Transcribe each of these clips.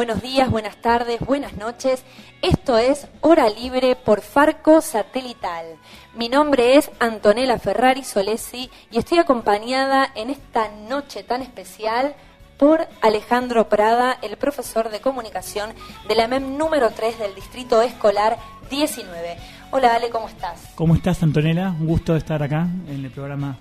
Buenos días, buenas tardes, buenas noches. Esto es Hora Libre por Farco Satelital. Mi nombre es Antonella Ferrari Solesi y estoy acompañada en esta noche tan especial por Alejandro Prada, el profesor de comunicación de la MEM número 3 del Distrito Escolar 19. Hola Ale, ¿cómo estás? ¿Cómo estás Antonella? Un gusto estar acá en el programa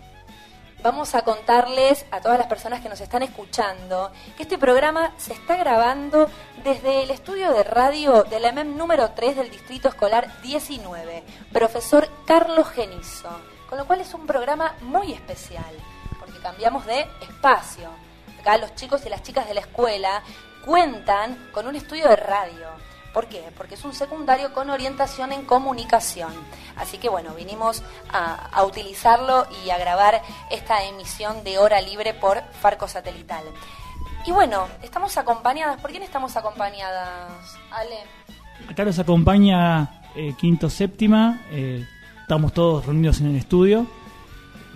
vamos a contarles a todas las personas que nos están escuchando que este programa se está grabando desde el estudio de radio de la MEM número 3 del Distrito Escolar 19, profesor Carlos Genizo, con lo cual es un programa muy especial, porque cambiamos de espacio. Acá los chicos y las chicas de la escuela cuentan con un estudio de radio ¿Por qué? Porque es un secundario con orientación en comunicación. Así que bueno, vinimos a, utilizarlo y a grabar esta emisión de hora libre por Farco Satelital. Y bueno, estamos acompañadas. ¿Por quién estamos acompañadas, Ale? Acá nos acompaña eh, Quinto Séptima. Eh, estamos todos reunidos en el estudio,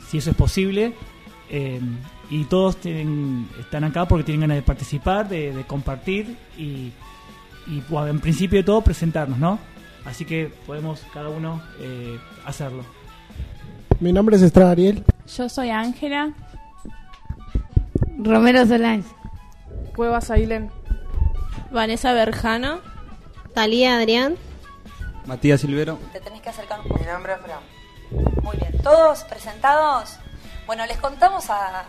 si eso es posible. Eh, y todos tienen, están acá porque tienen ganas de participar, de, de compartir y y bueno, en principio de todo presentarnos, ¿no? Así que podemos cada uno eh, hacerlo. Mi nombre es Estrada Ariel. Yo soy Ángela. Romero Solán. Cuevas Ailén. Vanessa Berjano. Talía Adrián. Matías Silvero. Te tenés que acercar un poco. Mi nombre es Fran. Muy bien. ¿Todos presentados? Bueno, les contamos a,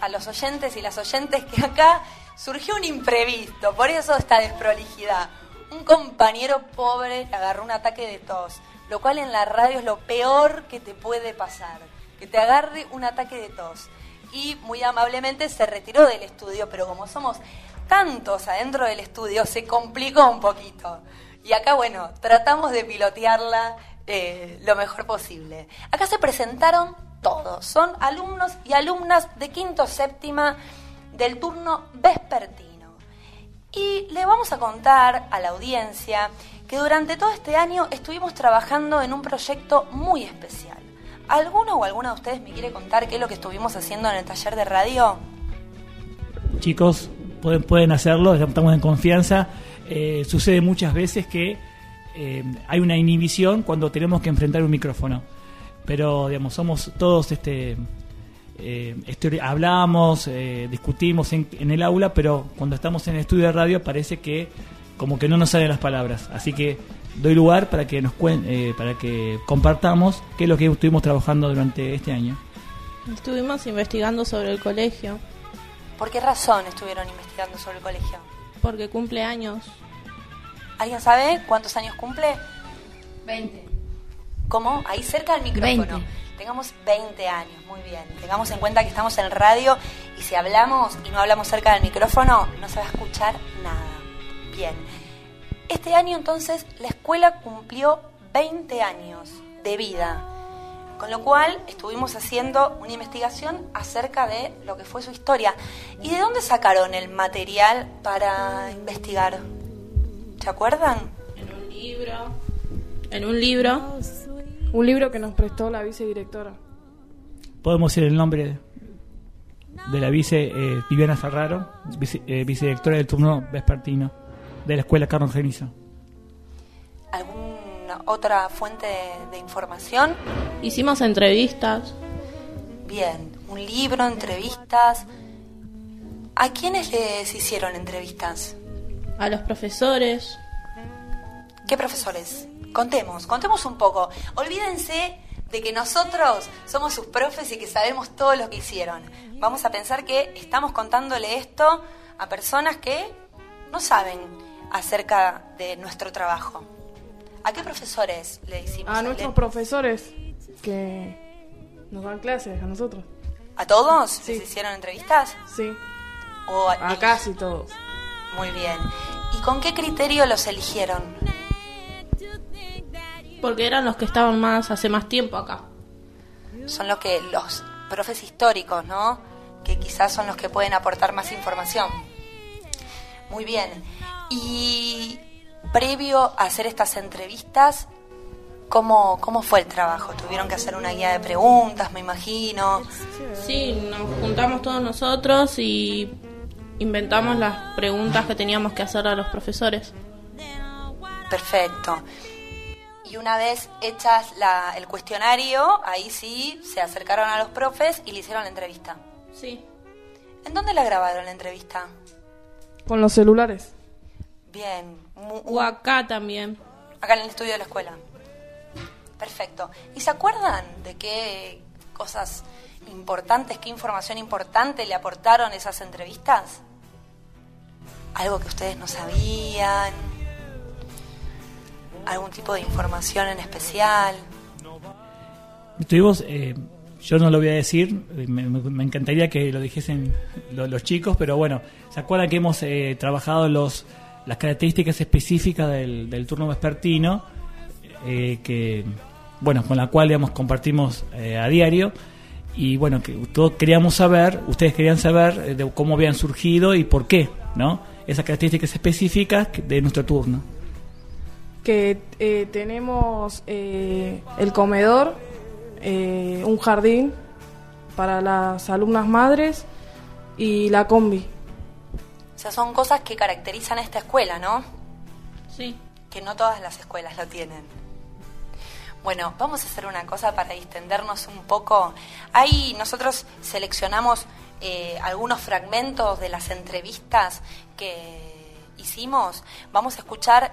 a los oyentes y las oyentes que acá surgió un imprevisto, por eso esta desprolijidad. Un compañero pobre agarró un ataque de tos, lo cual en la radio es lo peor que te puede pasar, que te agarre un ataque de tos. Y muy amablemente se retiró del estudio, pero como somos tantos adentro del estudio, se complicó un poquito. Y acá, bueno, tratamos de pilotearla eh, lo mejor posible. Acá se presentaron todos, son alumnos y alumnas de quinto séptima del turno vespertino. Y le vamos a contar a la audiencia que durante todo este año estuvimos trabajando en un proyecto muy especial. ¿Alguno o alguna de ustedes me quiere contar qué es lo que estuvimos haciendo en el taller de radio? Chicos, pueden, pueden hacerlo, estamos en confianza. Eh, sucede muchas veces que eh, hay una inhibición cuando tenemos que enfrentar un micrófono. Pero, digamos, somos todos este, eh, hablamos, eh, discutimos en, el aula, pero cuando estamos en el estudio de radio parece que como que no nos salen las palabras. Así que doy lugar para que nos eh, para que compartamos qué es lo que estuvimos trabajando durante este año. Estuvimos investigando sobre el colegio. ¿Por qué razón estuvieron investigando sobre el colegio? Porque cumple años. ¿Alguien sabe cuántos años cumple? 20. ¿Cómo? Ahí cerca del micrófono. Tengamos 20 años, muy bien. Tengamos en cuenta que estamos en radio y si hablamos y no hablamos cerca del micrófono, no se va a escuchar nada. Bien. Este año entonces la escuela cumplió 20 años de vida. Con lo cual estuvimos haciendo una investigación acerca de lo que fue su historia. ¿Y de dónde sacaron el material para investigar? ¿Se acuerdan? En un libro. En un libro un libro que nos prestó la vicedirectora. Podemos decir el nombre de la vice eh, Viviana Ferraro, eh, vicedirectora del turno vespertino de la escuela Carlos Genizo. ¿Alguna otra fuente de, información? Hicimos entrevistas. Bien, un libro, entrevistas. ¿A quiénes les hicieron entrevistas? A los profesores. ¿Qué profesores? Contemos, contemos un poco. Olvídense de que nosotros somos sus profes y que sabemos todo lo que hicieron. Vamos a pensar que estamos contándole esto a personas que no saben acerca de nuestro trabajo. ¿A qué profesores le hicimos? A nuestros profesores que nos dan clases a nosotros. ¿A todos? Sí. ¿Les hicieron entrevistas? Sí. O a casi todos. Muy bien. ¿Y con qué criterio los eligieron? Porque eran los que estaban más hace más tiempo acá. Son los que los profes históricos, ¿no? Que quizás son los que pueden aportar más información. Muy bien. Y previo a hacer estas entrevistas, ¿cómo, ¿cómo fue el trabajo? ¿Tuvieron que hacer una guía de preguntas, me imagino? Sí, nos juntamos todos nosotros y inventamos las preguntas que teníamos que hacer a los profesores. Perfecto. Y una vez hechas la, el cuestionario, ahí sí se acercaron a los profes y le hicieron la entrevista. Sí. ¿En dónde la grabaron la entrevista? Con los celulares. Bien. mu- O acá también. Acá en el estudio de la escuela. Perfecto. ¿Y se acuerdan de qué cosas importantes, qué información importante le aportaron esas entrevistas? Algo que ustedes no sabían. Algún tipo de información en especial. Tuvimos, eh, yo no lo voy a decir, eh, me, me- encantaría que lo dijesen lo- los chicos, pero bueno, ¿se acuerdan que hemos eh, trabajado los las características específicas del, turno vespertino, eh, que bueno, con la cual digamos compartimos eh, a diario? Y bueno, que todos queríamos saber, ustedes querían saber eh, de cómo habían surgido y por qué, ¿no? Esas características específicas de nuestro turno. Que eh, tenemos eh, el comedor, eh, un jardín para las alumnas madres y la combi. O sea, son cosas que caracterizan a esta escuela, ¿no? Sí. que no todas las escuelas lo tienen. Bueno, vamos a hacer una cosa para distendernos un poco. Ahí nosotros seleccionamos eh, algunos fragmentos de las entrevistas que hicimos. Vamos a escuchar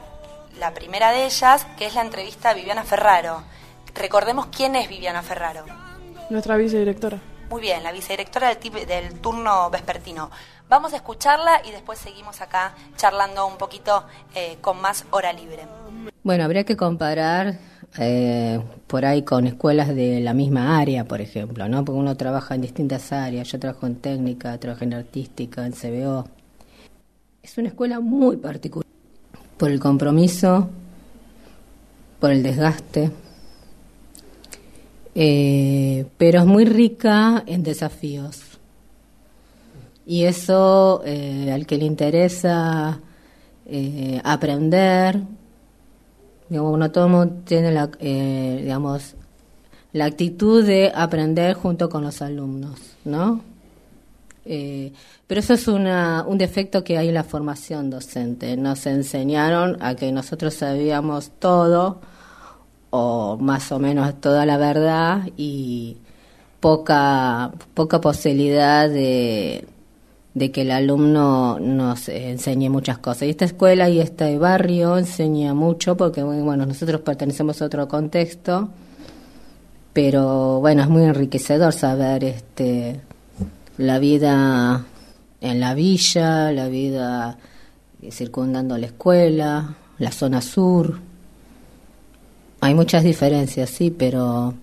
la primera de ellas, que es la entrevista a Viviana Ferraro. Recordemos quién es Viviana Ferraro. Nuestra vicedirectora. Muy bien, la vicedirectora del, del turno vespertino. Vamos a escucharla y después seguimos acá charlando un poquito eh, con más hora libre. Bueno, habría que comparar eh, por ahí con escuelas de la misma área, por ejemplo, ¿no? Porque uno trabaja en distintas áreas. Yo trabajo en técnica, trabajo en artística, en CBO. Es una escuela muy particular por el compromiso, por el desgaste, eh, pero es muy rica en desafíos. Y eso eh, al que le interesa eh, aprender, digamos, no todo tiene la, eh, digamos, la actitud de aprender junto con los alumnos, ¿no? Eh, pero eso es una, un defecto que hay en la formación docente. Nos enseñaron a que nosotros sabíamos todo, o más o menos toda la verdad, y poca, poca posibilidad de, de que el alumno nos enseñe muchas cosas. Y esta escuela y este barrio enseña mucho porque, bueno, nosotros pertenecemos a otro contexto, pero bueno, es muy enriquecedor saber este la vida en la villa, la vida circundando la escuela, la zona sur. Hay muchas diferencias, sí, pero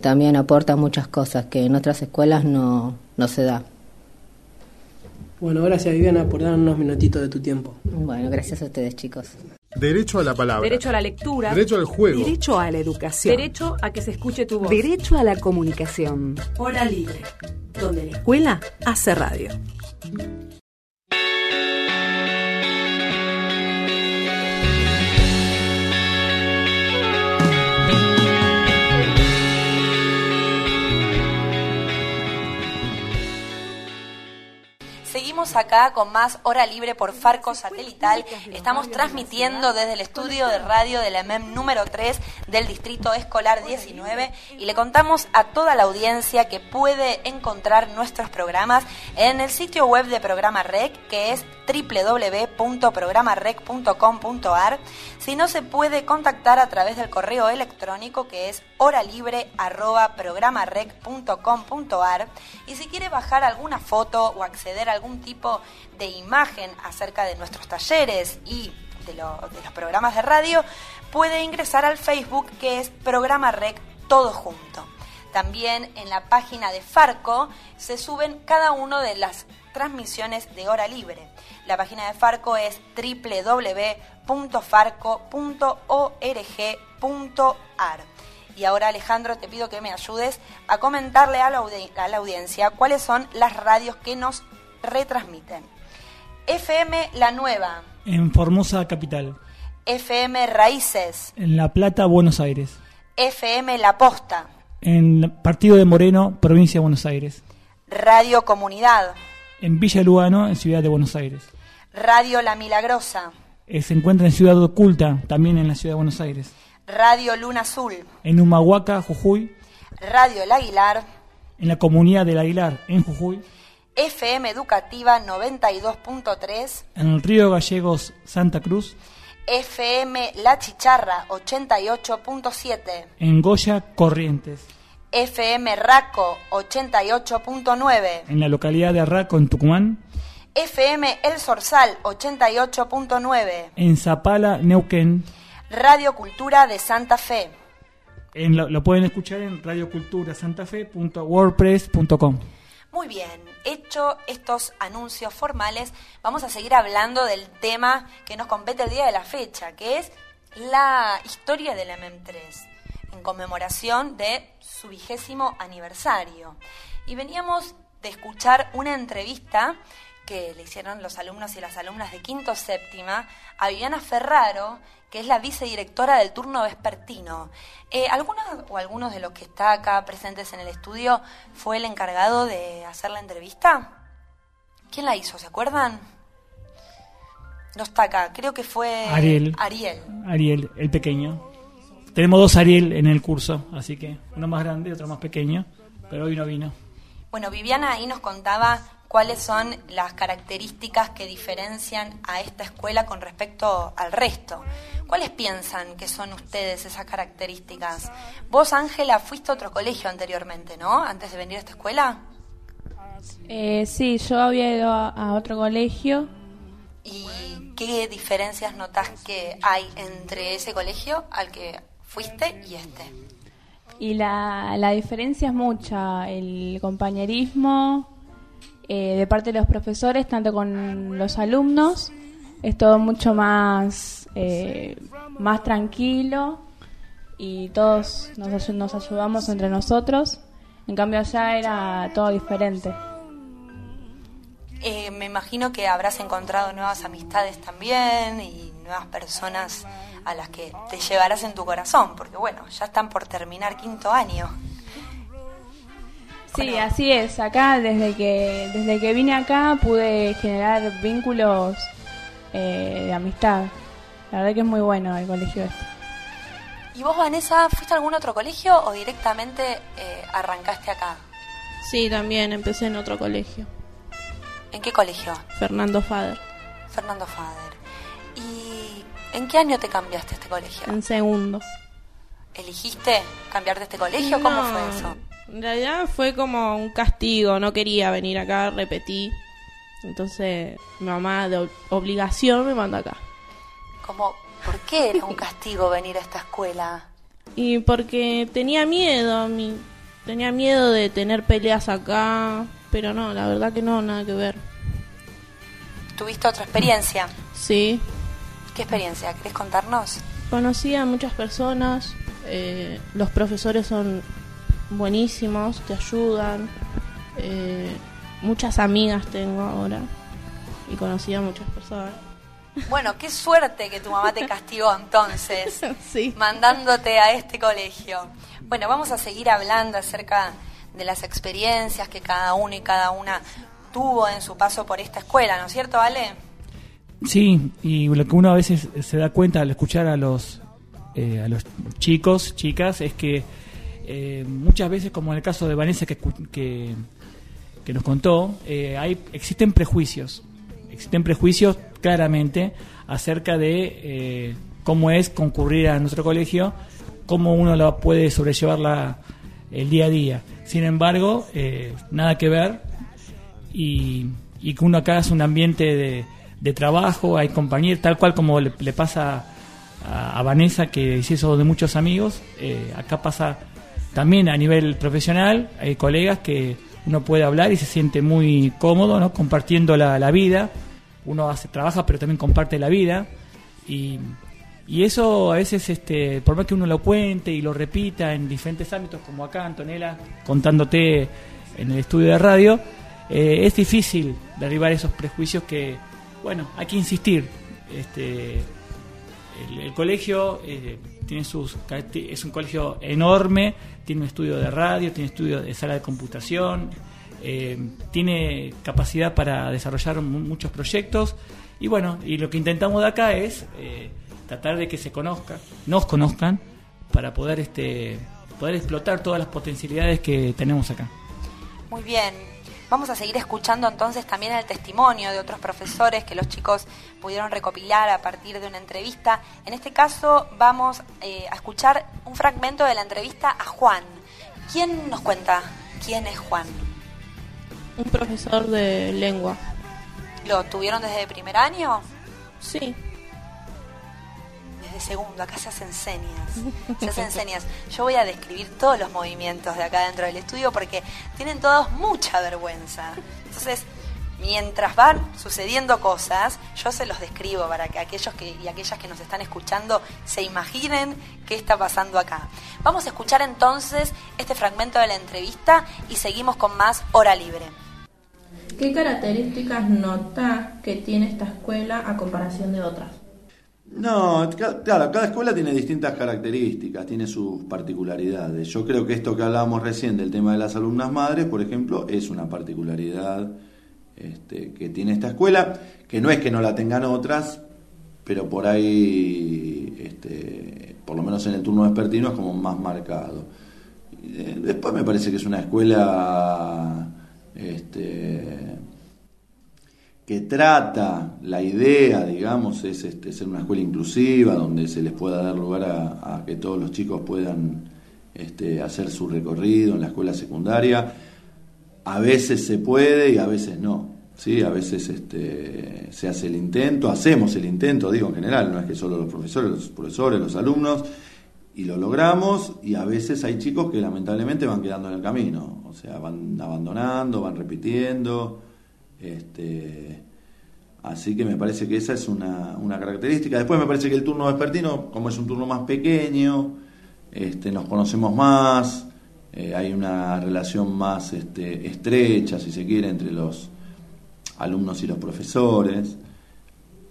también aporta muchas cosas que en otras escuelas no, no se da. Bueno, gracias Viviana por dar unos minutitos de tu tiempo. Bueno, gracias a ustedes, chicos. Derecho a la palabra. Derecho a la lectura. Derecho al juego. Derecho a la educación. Derecho a que se escuche tu voz. Derecho a la comunicación. Hora libre, donde la escuela hace radio. Seguimos acá con más hora libre por Farco Satelital. Estamos transmitiendo desde el estudio de radio de la MEM número 3 del Distrito Escolar 19 y le contamos a toda la audiencia que puede encontrar nuestros programas en el sitio web de Programa Rec, que es www.programarec.com.ar. Si no, se puede contactar a través del correo electrónico que es horalibre.programarec.com.ar. Y si quiere bajar alguna foto o acceder a algún tipo de imagen acerca de nuestros talleres y de los programas de radio, puede ingresar al Facebook que es Programa Rec Todo Junto. También en la página de Farco se suben cada una de las transmisiones de hora libre. La página de Farco es www.farco.org.ar. Y ahora Alejandro te pido que me ayudes a comentarle a la, a la audiencia cuáles son las radios que nos retransmiten. FM La Nueva. En Formosa Capital. FM Raíces. En La Plata, Buenos Aires. FM La Posta. En Partido de Moreno, Provincia de Buenos Aires. Radio Comunidad. En Villa Lugano, en Ciudad de Buenos Aires. Radio La Milagrosa. Eh, se encuentra en Ciudad Oculta, también en la Ciudad de Buenos Aires. Radio Luna Azul. En Humahuaca, Jujuy. Radio El Aguilar. En la comunidad del Aguilar, en Jujuy. FM Educativa 92.3. En el Río Gallegos, Santa Cruz. FM La Chicharra 88.7. En Goya, Corrientes. FM Raco 88.9. En la localidad de Arraco, en Tucumán. FM El Sorsal 88.9. En Zapala, Neuquén. Radio Cultura de Santa Fe. En lo, lo, pueden escuchar en radioculturasantafe.wordpress.com. Muy bien, hecho estos anuncios formales, vamos a seguir hablando del tema que nos compete el día de la fecha, que es la historia de la MM3, en conmemoración de su vigésimo aniversario. Y veníamos de escuchar una entrevista que le hicieron los alumnos y las alumnas de quinto séptima a Viviana Ferraro, que es la vicedirectora del turno vespertino. Eh, ¿Algunos o algunos de los que está acá presentes en el estudio fue el encargado de hacer la entrevista? ¿Quién la hizo? ¿Se acuerdan? No está acá, creo que fue Ariel. Ariel. Ariel, el pequeño. Tenemos dos Ariel en el curso, así que uno más grande y otro más pequeño, pero hoy no vino. Bueno, Viviana ahí nos contaba cuáles son las características que diferencian a esta escuela con respecto al resto. ¿Cuáles piensan que son ustedes esas características? Vos, Ángela, fuiste a otro colegio anteriormente, ¿no? Antes de venir a esta escuela. Eh, sí, yo había ido a, a otro colegio. ¿Y qué diferencias notas que hay entre ese colegio al que fuiste y este? Y la, la diferencia es mucha, el compañerismo eh, de parte de los profesores, tanto con los alumnos, es todo mucho más, eh, más tranquilo y todos nos, nos ayudamos entre nosotros. En cambio allá era todo diferente. Eh, me imagino que habrás encontrado nuevas amistades también y nuevas personas a las que te llevarás en tu corazón, porque bueno, ya están por terminar quinto año. Sí, así es. Acá desde que desde que vine acá pude generar vínculos eh, de amistad. La verdad que es muy bueno el colegio este. ¿Y vos, Vanessa, fuiste a algún otro colegio o directamente eh, arrancaste acá? Sí, también empecé en otro colegio. ¿En qué colegio? Fernando Fader. Fernando Fader. ¿Y en qué año te cambiaste a este colegio? En segundo. ¿Eligiste cambiarte a este colegio? ¿Cómo No, fue eso? En realidad fue como un castigo, no quería venir acá, repetí. Entonces mi mamá de ob- obligación me mandó acá. Como, ¿Por qué era un castigo venir a esta escuela? Y porque tenía miedo, mi, tenía miedo de tener peleas acá, pero no, la verdad que no, nada que ver. ¿Tuviste otra experiencia? Sí, ¿Qué experiencia? ¿Querés contarnos? conocí a muchas personas, eh, los profesores son buenísimos, te ayudan, eh, muchas amigas tengo ahora y conocí a muchas personas. Bueno, qué suerte que tu mamá te castigó entonces, Sí. mandándote a este colegio. Bueno, vamos a seguir hablando acerca de las experiencias que cada uno y cada una tuvo en su paso por esta escuela, ¿no es cierto, Ale? Sí, y lo que uno a veces se da cuenta al escuchar a los, eh, a los chicos, chicas, es que eh, muchas veces, como en el caso de Vanessa que, que, que nos contó, eh, hay, existen prejuicios. Existen prejuicios claramente acerca de eh, cómo es concurrir a nuestro colegio, cómo uno lo puede sobrellevar la, el día a día. Sin embargo, eh, nada que ver y, y que uno acá es un ambiente de, de trabajo, hay compañeros, tal cual como le, le pasa a, a Vanessa, que es eso de muchos amigos, eh, acá pasa también a nivel profesional hay colegas que uno puede hablar y se siente muy cómodo, ¿no? Compartiendo la, la vida. Uno hace, trabaja, pero también comparte la vida. Y, y eso a veces, este, por más que uno lo cuente y lo repita en diferentes ámbitos, como acá, Antonella, contándote en el estudio de radio, eh, es difícil derribar esos prejuicios que, bueno, hay que insistir. Este, el, colegio eh, tiene sus es un colegio enorme, tiene un estudio de radio, tiene estudio de sala de computación, eh, tiene capacidad para desarrollar muchos proyectos y bueno, y lo que intentamos de acá es eh, tratar de que se conozca, nos conozcan para poder este poder explotar todas las potencialidades que tenemos acá. Muy bien, Vamos a seguir escuchando entonces también el testimonio de otros profesores que los chicos pudieron recopilar a partir de una entrevista. En este caso vamos eh, a escuchar un fragmento de la entrevista a Juan. ¿Quién nos cuenta quién es Juan? Un profesor de lengua. ¿Lo tuvieron desde el primer año? Sí segundo, acá se hacen señas, se hacen señas. Yo voy a describir todos los movimientos de acá dentro del estudio porque tienen todos mucha vergüenza. Entonces, mientras van sucediendo cosas, yo se los describo para que aquellos que, y aquellas que nos están escuchando se imaginen qué está pasando acá. Vamos a escuchar entonces este fragmento de la entrevista y seguimos con más hora libre. ¿Qué características nota que tiene esta escuela a comparación de otras? No, claro, cada escuela tiene distintas características, tiene sus particularidades. Yo creo que esto que hablábamos recién del tema de las alumnas madres, por ejemplo, es una particularidad este, que tiene esta escuela, que no es que no la tengan otras, pero por ahí, este, por lo menos en el turno vespertino, es como más marcado. Eh, después me parece que es una escuela este, que trata, la idea, digamos, es este, ser una escuela inclusiva, donde se les pueda dar lugar a, que todos los chicos puedan este, hacer su recorrido en la escuela secundaria. A veces se puede y a veces no. ¿sí? A veces este, se hace el intento, hacemos el intento, digo en general, no es que solo los profesores, los profesores, los alumnos, y lo logramos, y a veces hay chicos que lamentablemente van quedando en el camino, o sea, van abandonando, van repitiendo este, así que me parece que esa es una, una, característica. Después me parece que el turno vespertino, como es un turno más pequeño, este, nos conocemos más, eh, hay una relación más este, estrecha, si se quiere, entre los alumnos y los profesores.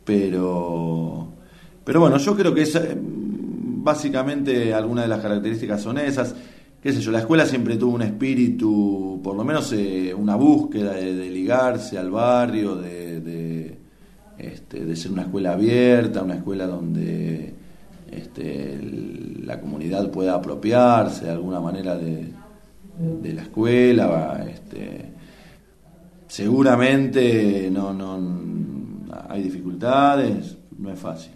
Pero, pero bueno, yo creo que es, básicamente algunas de las características son esas qué sé yo, la escuela siempre tuvo un espíritu, por lo menos eh, una búsqueda de, ligarse al barrio, de, este, de, ser una escuela abierta, una escuela donde este, la comunidad pueda apropiarse de alguna manera de, la escuela. Este, seguramente no, no hay dificultades, no es fácil.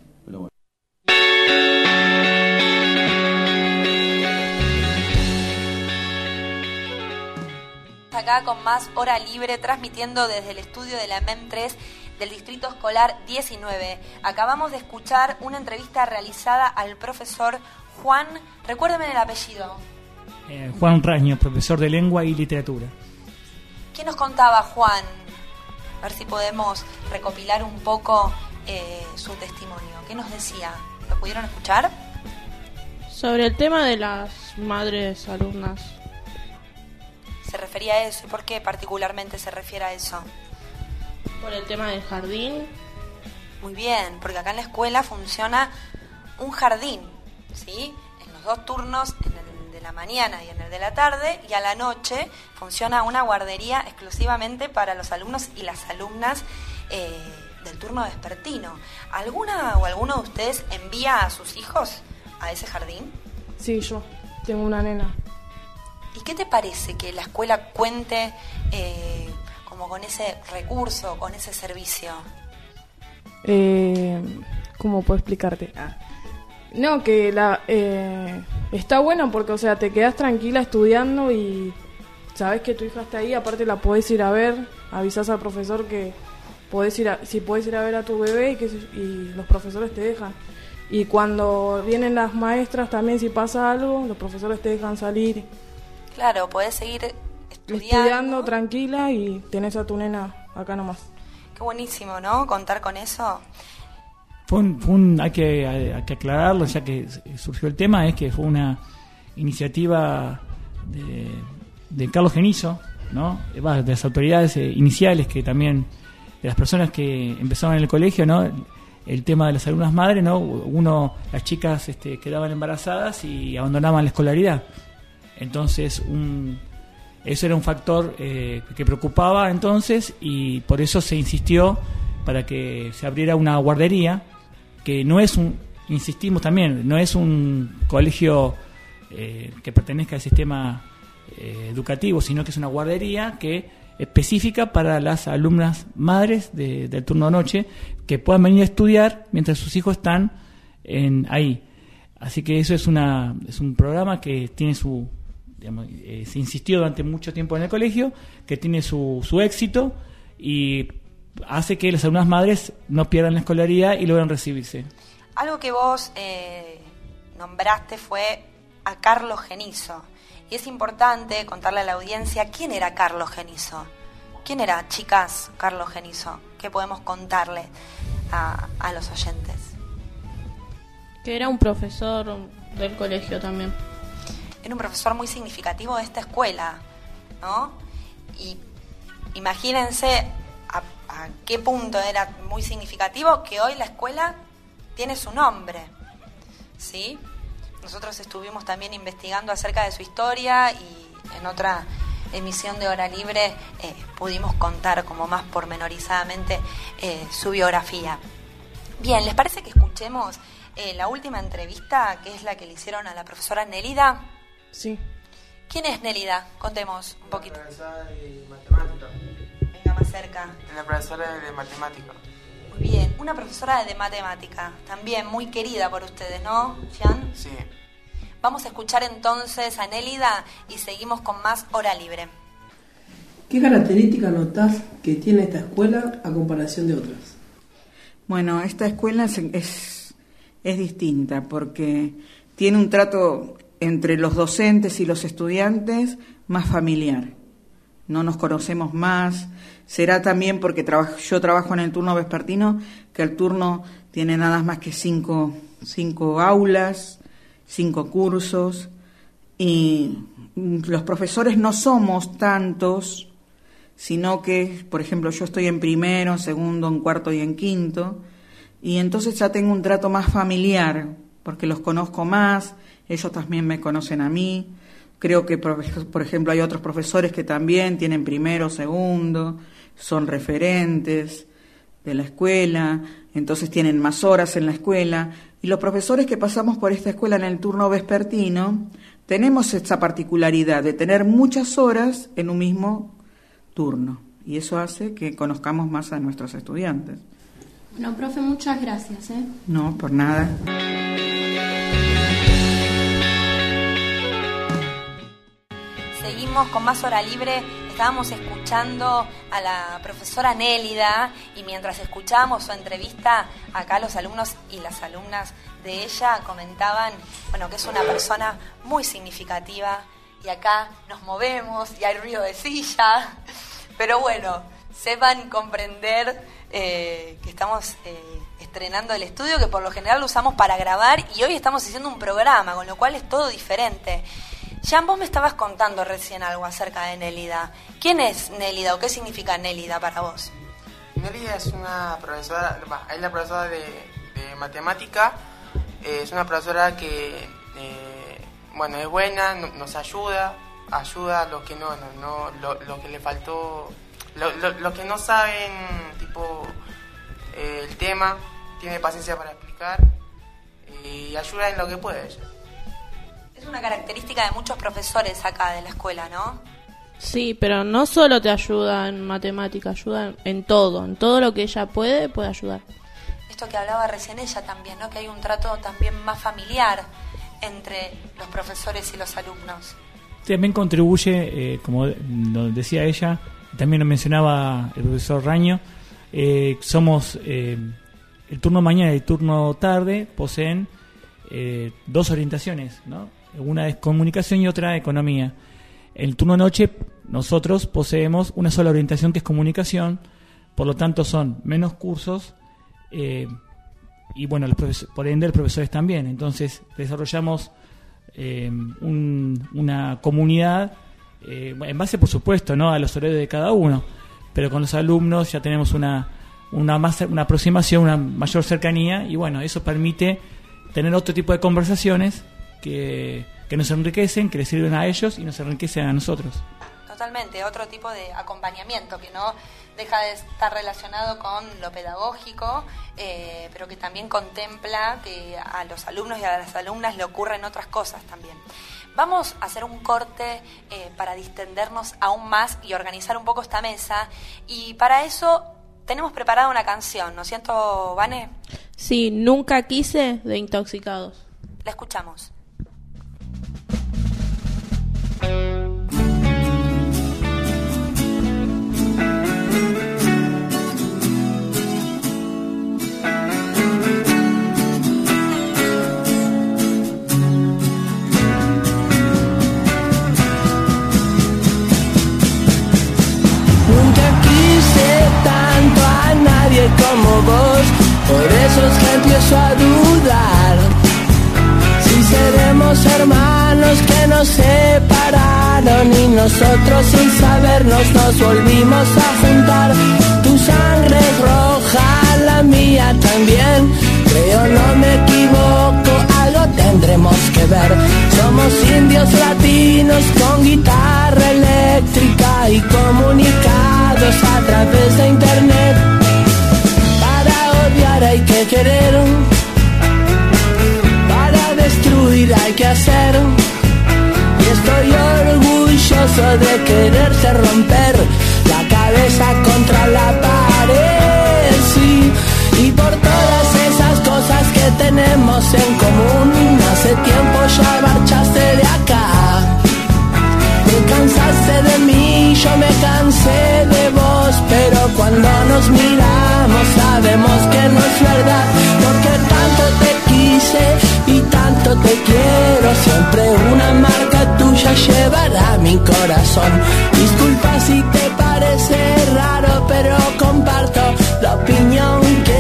acá con más hora libre, transmitiendo desde el estudio de la MEM 3 del Distrito Escolar 19. Acabamos de escuchar una entrevista realizada al profesor Juan, recuérdeme el apellido. Eh, Juan Raño, profesor de lengua y literatura. ¿Qué nos contaba Juan? A ver si podemos recopilar un poco eh, su testimonio. ¿Qué nos decía? ¿Lo pudieron escuchar? Sobre el tema de las madres alumnas se refería a eso y por qué particularmente se refiere a eso? Por el tema del jardín. Muy bien, porque acá en la escuela funciona un jardín, ¿sí? En los dos turnos, en el de la mañana y en el de la tarde, y a la noche funciona una guardería exclusivamente para los alumnos y las alumnas eh, del turno vespertino. ¿Alguna o alguno de ustedes envía a sus hijos a ese jardín? Sí, yo tengo una nena. ¿Y qué te parece que la escuela cuente eh, como con ese recurso, con ese servicio? Eh, ¿Cómo puedo explicarte? Ah. No, que la eh, está bueno porque, o sea, te quedas tranquila estudiando y sabes que tu hija está ahí. Aparte, la puedes ir a ver, avisas al profesor que podés ir a, si puedes ir a ver a tu bebé y que y los profesores te dejan. Y cuando vienen las maestras también si pasa algo, los profesores te dejan salir. Claro, podés seguir estudiando. Estudiando tranquila y tenés a tu nena acá nomás. Qué buenísimo, ¿no? Contar con eso. Fue un, hay, que, hay que aclararlo, ya que surgió el tema, es que fue una iniciativa de, de Carlos Genizo, ¿no? de las autoridades eh, iniciales que también, de las personas que empezaron en el colegio, ¿no? el tema de las alumnas madres, ¿no? Uno, las chicas este, quedaban embarazadas y abandonaban la escolaridad. Entonces, un, eso era un factor eh, que preocupaba entonces y por eso se insistió para que se abriera una guardería, que no es un, insistimos también, no es un colegio eh, que pertenezca al sistema eh, educativo, sino que es una guardería que específica para las alumnas madres de, del turno de noche que puedan venir a estudiar mientras sus hijos están en, ahí. Así que eso es, una, es un programa que tiene su, eh, se insistió durante mucho tiempo en el colegio, que tiene su, su éxito y hace que las alumnas madres no pierdan la escolaridad y logran recibirse. Algo que vos eh, nombraste fue a Carlos Genizo. Y es importante contarle a la audiencia quién era Carlos Genizo. ¿Quién era, chicas, Carlos Genizo? ¿Qué podemos contarle a, a los oyentes? Que era un profesor del colegio también. Era un profesor muy significativo de esta escuela, ¿no? Y imagínense a, qué punto era muy significativo que hoy la escuela tiene su nombre, ¿sí? Nosotros estuvimos también investigando acerca de su historia y en otra emisión de Hora Libre eh, pudimos contar como más pormenorizadamente eh, su biografía. Bien, ¿les parece que escuchemos eh, la última entrevista, que es la que le hicieron a la profesora Nelida? Sí. ¿Quién es Nelida? Contemos un poquito. La profesora de matemática. Venga más cerca. La profesora de matemática. Muy bien, una profesora de matemática, también muy querida por ustedes, ¿no, Jean? Sí. Vamos a escuchar entonces a Nélida y seguimos con más hora libre. ¿Qué características notas que tiene esta escuela a comparación de otras? Bueno, esta escuela es, es, es distinta porque tiene un trato entre los docentes y los estudiantes más familiar. No nos conocemos más. Será también porque yo trabajo en el turno vespertino, que el turno tiene nada más que cinco, cinco aulas, cinco cursos, y los profesores no somos tantos, sino que, por ejemplo, yo estoy en primero, en segundo, en cuarto y en quinto, y entonces ya tengo un trato más familiar, porque los conozco más, ellos también me conocen a mí. Creo que, por ejemplo, hay otros profesores que también tienen primero, segundo, son referentes de la escuela, entonces tienen más horas en la escuela. Y los profesores que pasamos por esta escuela en el turno vespertino, tenemos esta particularidad de tener muchas horas en un mismo turno. Y eso hace que conozcamos más a nuestros estudiantes. Bueno, profe, muchas gracias. ¿eh? No, por nada. Seguimos con más hora libre. Estábamos escuchando a la profesora Nélida y mientras escuchábamos su entrevista, acá los alumnos y las alumnas de ella comentaban, bueno, que es una persona muy significativa y acá nos movemos y hay ruido de silla, pero bueno, sepan comprender eh, que estamos eh, estrenando el estudio, que por lo general lo usamos para grabar y hoy estamos haciendo un programa, con lo cual es todo diferente. Jean, vos me estabas contando recién algo acerca de Nélida. ¿Quién es Nélida o qué significa Nélida para vos? Nélida es una profesora, es la profesora de, de matemática, eh, es una profesora que, eh, bueno, es buena, nos ayuda, ayuda a los que no, no, no lo, que le faltó, los lo, que no saben, tipo, eh, el tema, tiene paciencia para explicar y ayuda en lo que puede ella. Es una característica de muchos profesores acá de la escuela, ¿no? Sí, pero no solo te ayuda en matemática, ayuda en todo, en todo lo que ella puede, puede ayudar. Esto que hablaba recién ella también, ¿no? Que hay un trato también más familiar entre los profesores y los alumnos. También contribuye, eh, como decía ella, también lo mencionaba el profesor Raño, eh, somos, eh, el turno mañana y el turno tarde poseen eh, dos orientaciones, ¿no? Una es comunicación y otra economía. El turno noche nosotros poseemos una sola orientación que es comunicación, por lo tanto son menos cursos eh, y bueno, por ende los profesores también. Entonces desarrollamos eh, una comunidad en base por supuesto ¿no? a los horarios de cada uno, pero con los alumnos ya tenemos una, una, más, una aproximación, una mayor cercanía y bueno, eso permite tener otro tipo de conversaciones que, que nos enriquecen, que les sirven a ellos y nos enriquecen a nosotros. Totalmente, otro tipo de acompañamiento que no deja de estar relacionado con lo pedagógico, eh, pero que también contempla que a los alumnos y a las alumnas le ocurren otras cosas también. Vamos a hacer un corte eh, para distendernos aún más y organizar un poco esta mesa y para eso tenemos preparada una canción, ¿no siento, Vane? Sí, Nunca Quise de Intoxicados. La escuchamos. Como vos, por eso empiezo a dudar. Seremos hermanos que nos separaron y nosotros sin sabernos nos volvimos a juntar. Tu sangre es roja, la mía también. Creo no me equivoco, algo tendremos que ver. Somos indios latinos con guitarra eléctrica y comunicados a través de internet hay que querer, para destruir hay que hacer. Y estoy orgulloso de quererse romper la cabeza contra la pared. Y por todas esas cosas que tenemos en común, hace tiempo ya marchaste de acá. Te cansaste de mí, yo me cansé de vos, pero cuando nos miramos sabemos que no es verdad, porque tanto te tanto te quiero, siempre una marca tuya llevará mi corazón. Disculpa si te parece raro, pero comparto la opinión que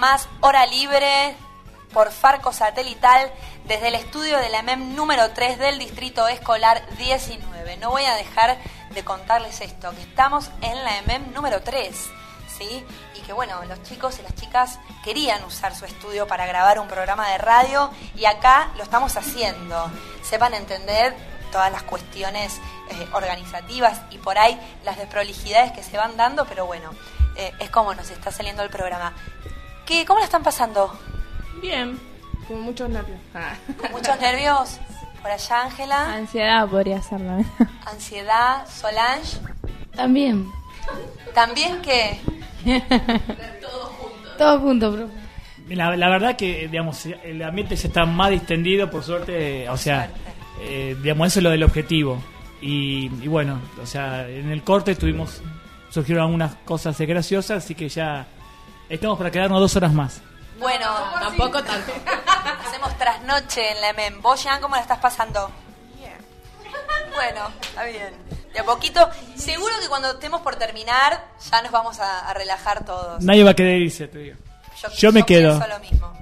más Hora Libre por Farco Satelital desde el estudio de la MEM número 3 del Distrito Escolar 19. No voy a dejar de contarles esto, que estamos en la MEM número 3, ¿sí? Y que bueno, los chicos y las chicas querían usar su estudio para grabar un programa de radio y acá lo estamos haciendo. Sepan entender todas las cuestiones eh, organizativas y por ahí las desprolijidades que se van dando, pero bueno, eh, es como nos está saliendo el programa. ¿Qué, ¿Cómo la están pasando? Bien. Con muchos nervios. Ah. ¿Con muchos nervios? Por allá, Ángela. Ansiedad podría ser la Ansiedad, Solange. También. ¿También qué? Todo junto, profe. La, la verdad que digamos el ambiente ya está más distendido por suerte o sea eh, digamos eso es lo del objetivo y, y bueno o sea en el corte tuvimos surgieron algunas cosas graciosas así que ya estamos para quedarnos dos horas más Bueno, Tampoco tanto. hacemos trasnoche en la MEM. ¿Vos, Jean, cómo la estás pasando? Bueno, está bien. De a poquito, seguro que cuando estemos por terminar, ya nos vamos a, a relajar todos. nadie va a querer irse te digo yo, me quedo lo mismo.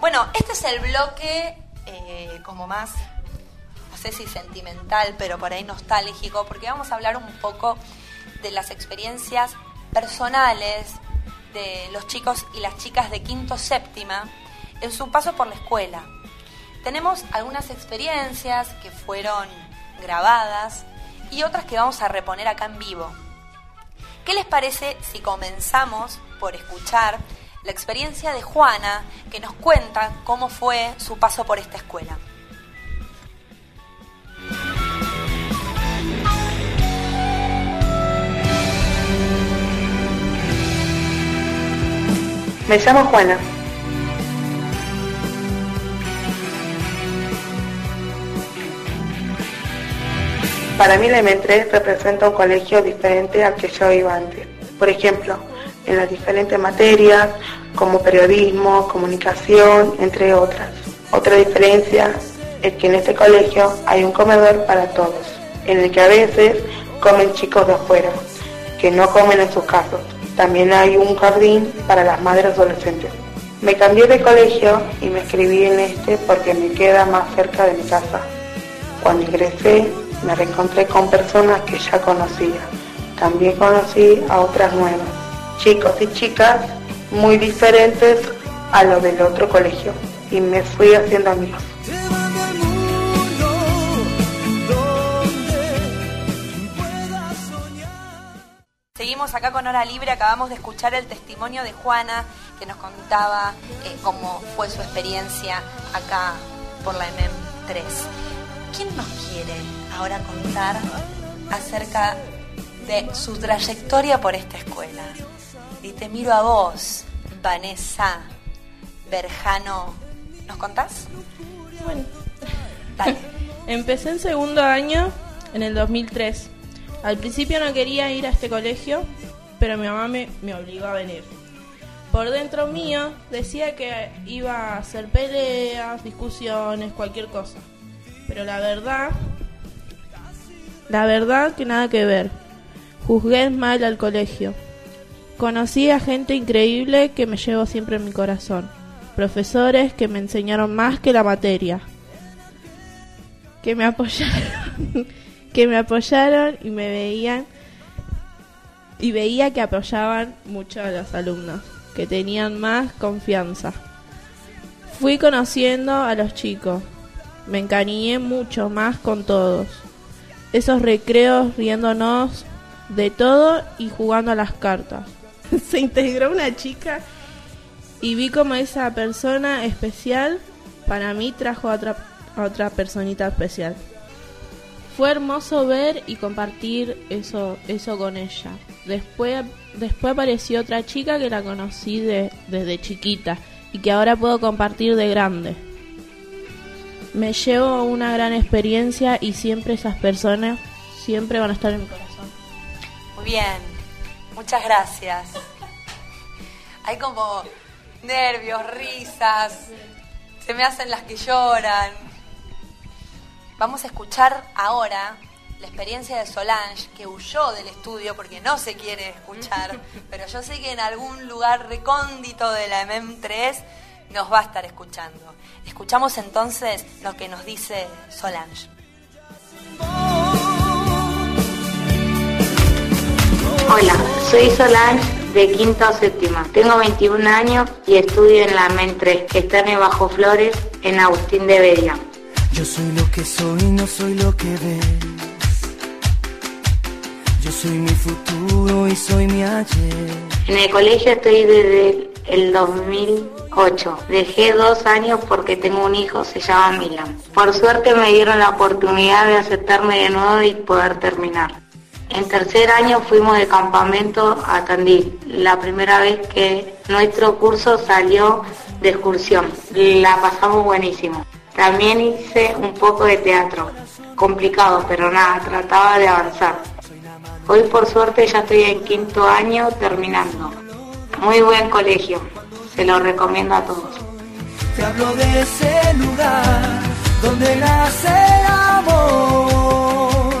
Bueno, este es el bloque eh, como más, no sé si sentimental, pero por ahí nostálgico, porque vamos a hablar un poco de las experiencias personales de los chicos y las chicas de quinto séptima en su paso por la escuela. Tenemos algunas experiencias que fueron grabadas y otras que vamos a reponer acá en vivo. ¿Qué les parece si comenzamos por escuchar la experiencia de Juana que nos cuenta cómo fue su paso por esta escuela? Me llamo Juana. Para mí la M3 representa un colegio diferente al que yo iba antes. Por ejemplo, en las diferentes materias como periodismo, comunicación, entre otras. Otra diferencia es que en este colegio hay un comedor para todos, en el que a veces comen chicos de afuera, que no comen en sus casas. También hay un jardín para las madres adolescentes. Me cambié de colegio y me escribí en este porque me queda más cerca de mi casa. Cuando ingresé me reencontré con personas que ya conocía. También conocí a otras nuevas, chicos y chicas muy diferentes a lo del otro colegio y me fui haciendo amigos. Seguimos acá con Hora Libre, acabamos de escuchar el testimonio de Juana que nos contaba eh, cómo fue su experiencia acá por la MM3. ¿Quién nos quiere ahora contar acerca de su trayectoria por esta escuela? Y te miro a vos, Vanessa Berjano. ¿Nos contás? Bueno, empecé en segundo año en el 2003. Al principio no quería ir a este colegio, pero mi mamá me, me obligó a venir. Por dentro mío decía que iba a hacer peleas, discusiones, cualquier cosa. Pero la verdad, la verdad que nada que ver. Juzgué mal al colegio. Conocí a gente increíble que me llevo siempre en mi corazón. Profesores que me enseñaron más que la materia. Que me apoyaron. que me apoyaron y me veían. Y veía que apoyaban mucho a los alumnos. Que tenían más confianza. Fui conociendo a los chicos. Me encariñé mucho más con todos. Esos recreos riéndonos de todo y jugando a las cartas. se integró una chica y vi como esa persona especial para mí trajo a otra, a otra personita especial. Fue hermoso ver y compartir eso, eso con ella. Después, después apareció otra chica que la conocí de, desde chiquita y que ahora puedo compartir de grande. Me llevo una gran experiencia y siempre esas personas siempre van a estar en mi corazón. Muy bien, Muchas gracias. Hay como nervios, risas, se me hacen las que lloran. Vamos a escuchar ahora la experiencia de Solange, que huyó del estudio porque no se quiere escuchar, pero yo sé que en algún lugar recóndito de la MM3 nos va a estar escuchando. Escuchamos entonces lo que nos dice Solange. Hola, soy Solange de quinta o séptima. Tengo 21 años y estudio en la MEN 3, que está en Bajo Flores, en Agustín de Bedia. Yo soy lo que soy, no soy lo que ves. Yo soy mi futuro y soy mi ayer. En el colegio estoy desde el 2008. Dejé dos años porque tengo un hijo, se llama Milan. Por suerte me dieron la oportunidad de aceptarme de nuevo y poder terminar. En tercer año fuimos de campamento a Tandil, la primera vez que nuestro curso salió de excursión. La pasamos buenísimo. También hice un poco de teatro, complicado, pero nada, trataba de avanzar. Hoy por suerte ya estoy en quinto año terminando. Muy buen colegio, se lo recomiendo a todos. Te hablo de ese lugar donde nace amor,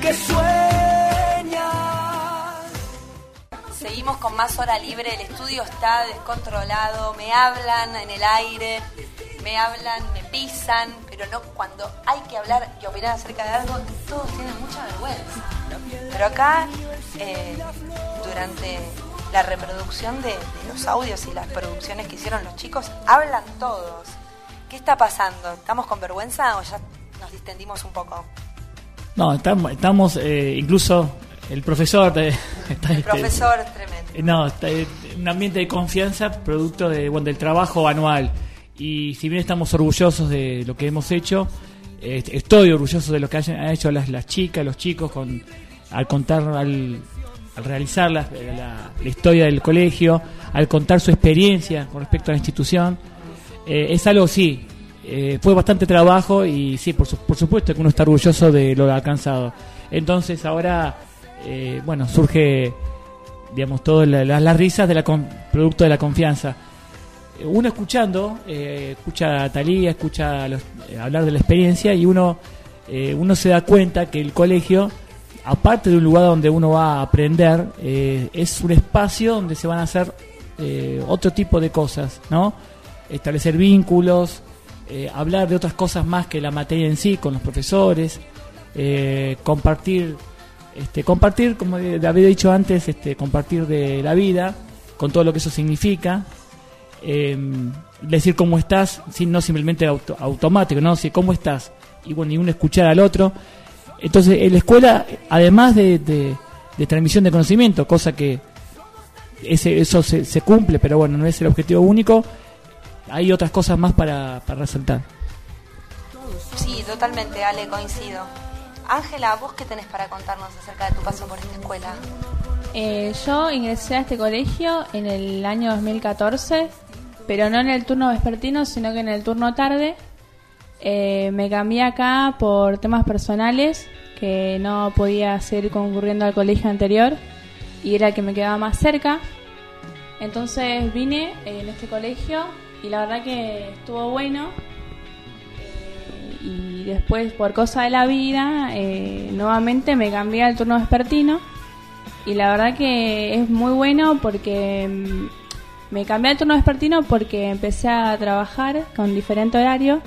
que Seguimos con más hora libre, el estudio está descontrolado, me hablan en el aire, me hablan, me pisan, pero no cuando hay que hablar y opinar acerca de algo, todos tienen mucha vergüenza. Pero acá, eh, durante la reproducción de, los audios y las producciones que hicieron los chicos, hablan todos. ¿Qué está pasando? ¿Estamos con vergüenza o ya nos distendimos un poco? No, estamos, estamos eh, incluso el profesor... el este, profesor tremendo. No, está en un ambiente de confianza producto de, bueno, del trabajo anual y si bien estamos orgullosos de lo que hemos hecho, estoy orgulloso de lo que han hecho las, las chicas, los chicos, con, al contar, al, realizar la, historia del colegio, al contar su experiencia con respecto a la institución. Eh, es algo, sí, eh, fue bastante trabajo y sí, por, por supuesto que uno está orgulloso de lo alcanzado. Entonces ahora, eh, bueno, surge, digamos, todas las risas de la producto de la confianza uno escuchando, eh, escucha a Talía, escucha eh, hablar de la experiencia y uno, eh, uno se da cuenta que el colegio, aparte de un lugar donde uno va a aprender, es un espacio donde se van a hacer otro tipo de cosas, ¿no? Establecer vínculos, hablar de otras cosas más que la materia en sí con los profesores, compartir, este, compartir, como había dicho antes, este, compartir de la vida, con todo lo que eso significa, eh, decir cómo estás, sin, no simplemente automático, ¿no? Si, ¿Cómo estás? Y bueno, y uno escuchar al otro. Entonces, en la escuela, además de, de, transmisión de conocimiento, cosa que ese, eso se, se, cumple, pero bueno, no es el objetivo único, hay otras cosas más para, para resaltar. Sí, totalmente, Ale, coincido. Ángela, ¿vos qué tenés para contarnos acerca de tu paso por esta escuela? Eh, yo ingresé a este colegio en el año 2014 pero no en el turno vespertino, sino que en el turno tarde. Eh, me cambié acá por temas personales, que no podía seguir concurriendo al colegio anterior y era que me quedaba más cerca. Entonces vine en este colegio y la verdad que estuvo bueno. Eh, y después, por cosa de la vida, eh, nuevamente me cambié al turno vespertino. Y la verdad que es muy bueno porque mm, me cambié al turno vespertino porque empecé a trabajar con diferente horario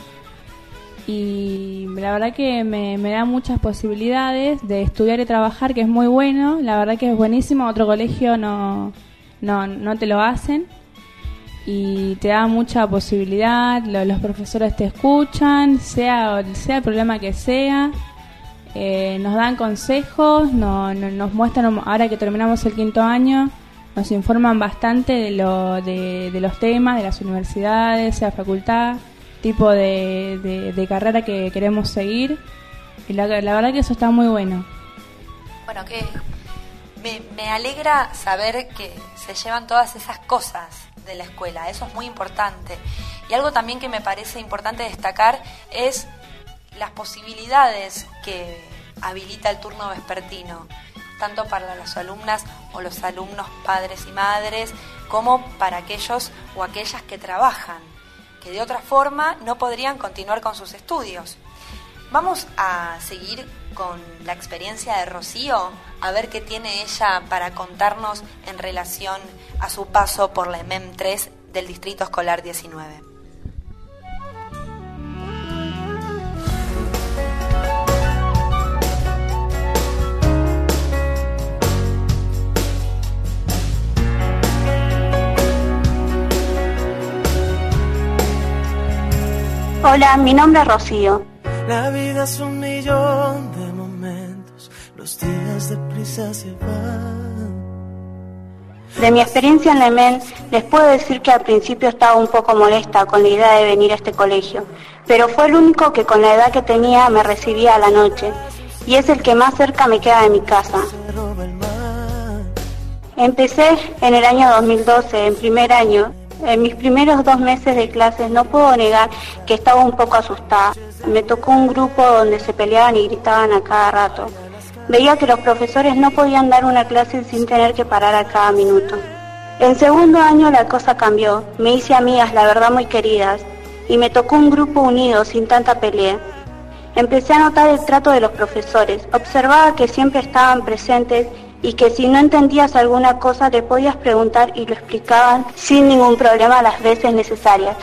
y la verdad que me, da muchas posibilidades de estudiar y trabajar, que es muy bueno, la verdad que es buenísimo, otro colegio no, no, no te lo hacen y te da mucha posibilidad, los profesores te escuchan, sea, sea el problema que sea, eh, nos dan consejos, no, nos muestran, ahora que terminamos el quinto año, nos informan bastante de, lo, de, los temas, de las universidades, sea facultad, tipo de, de, carrera que queremos seguir. Y la, la, verdad que eso está muy bueno. Bueno, que me, me alegra saber que se llevan todas esas cosas de la escuela, eso es muy importante. Y algo también que me parece importante destacar es las posibilidades que habilita el turno vespertino tanto para las alumnas o los alumnos padres y madres, como para aquellos o aquellas que trabajan, que de otra forma no podrían continuar con sus estudios. Vamos a seguir con la experiencia de Rocío, a ver qué tiene ella para contarnos en relación a su paso por la EMEM 3 del Distrito Escolar 19. Hola, mi nombre es Rocío. La vida es un millón de momentos, los días de prisa se van. De mi experiencia en Lemen, les puedo decir que al principio estaba un poco molesta con la idea de venir a este colegio, pero fue el único que con la edad que tenía me recibía a la noche, y es el que más cerca me queda de mi casa. Empecé en el año 2012, en primer año, en mis primeros dos meses de clases no puedo negar que estaba un poco asustada. Me tocó un grupo donde se peleaban y gritaban a cada rato. Veía que los profesores no podían dar una clase sin tener que parar a cada minuto. En segundo año la cosa cambió. Me hice amigas, la verdad, muy queridas. Y me tocó un grupo unido, sin tanta pelea. Empecé a notar el trato de los profesores. Observaba que siempre estaban presentes y que si no entendías alguna cosa te podías preguntar y lo explicaban sin ningún problema las veces necesarias.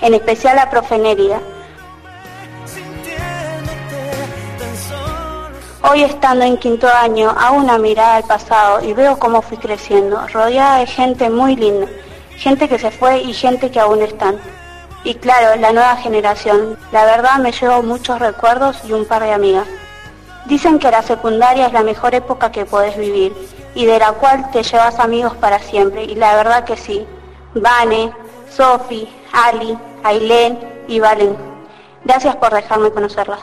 en especial a profe Nérida. Hoy estando en quinto año, hago una mirada al pasado y veo cómo fui creciendo, rodeada de gente muy linda, gente que se fue y gente que aún están. Y claro, la nueva generación. La verdad me llevo muchos recuerdos y un par de amigas. Dicen que la secundaria es la mejor época que podés vivir y de la cual te llevas amigos para siempre. Y la verdad que sí. Vane, Sofi, Ali, Ailén y Valen. Gracias por dejarme conocerlas.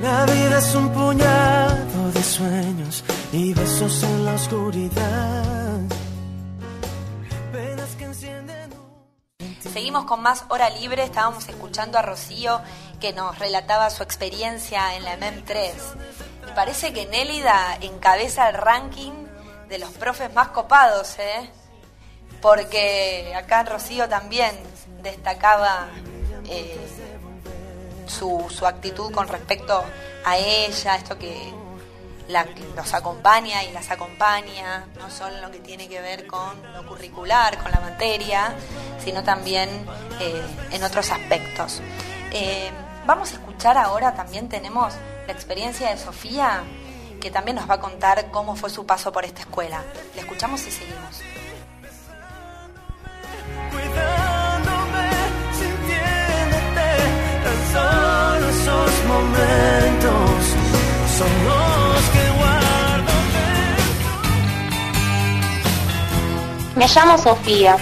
La vida es un puñado de sueños y besos en la oscuridad. Penas que encienden. Seguimos con más hora libre, estábamos escuchando a Rocío que nos relataba su experiencia en la MEM 3. Y parece que Nélida encabeza el ranking de los profes más copados, ¿eh? Porque acá Rocío también destacaba eh, su, su actitud con respecto a ella, esto que la, los acompaña y las acompaña, no solo lo que tiene que ver con lo curricular, con la materia, sino también eh, en otros aspectos. Eh, vamos a escuchar ahora, también tenemos la experiencia de Sofía, que también nos va a contar cómo fue su paso por esta escuela. Le escuchamos y seguimos. Cuidándome, sintiéndote, tan solo esos momentos son los que guardo Me llamo Sofía.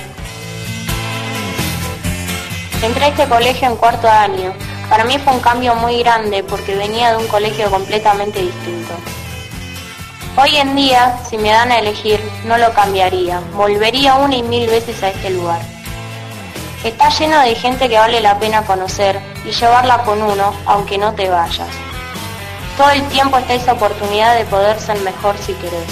Entré a este colegio en cuarto año. Para mí fue un cambio muy grande porque venía de un colegio completamente distinto. Hoy en día, si me dan a elegir, no lo cambiaría. Volvería una y mil veces a este lugar. Está lleno de gente que vale la pena conocer y llevarla con uno, aunque no te vayas. Todo el tiempo está esa oportunidad de poder ser mejor si querés.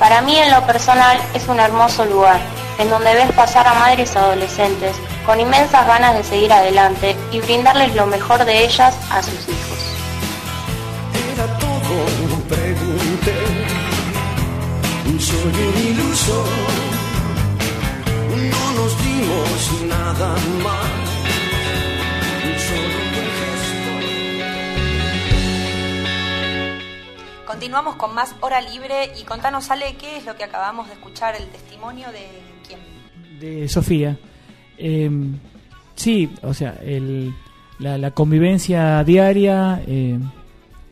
Para mí en lo personal es un hermoso lugar, en donde ves pasar a madres adolescentes con inmensas ganas de seguir adelante y brindarles lo mejor de ellas a sus hijos. Era todo, pregunté. Soy un iluso. No nos dimos nada más. Continuamos con más hora libre y contanos, Ale, qué es lo que acabamos de escuchar, el testimonio de quién. de Sofía. Eh, sí, o sea, el, la, la convivencia diaria eh,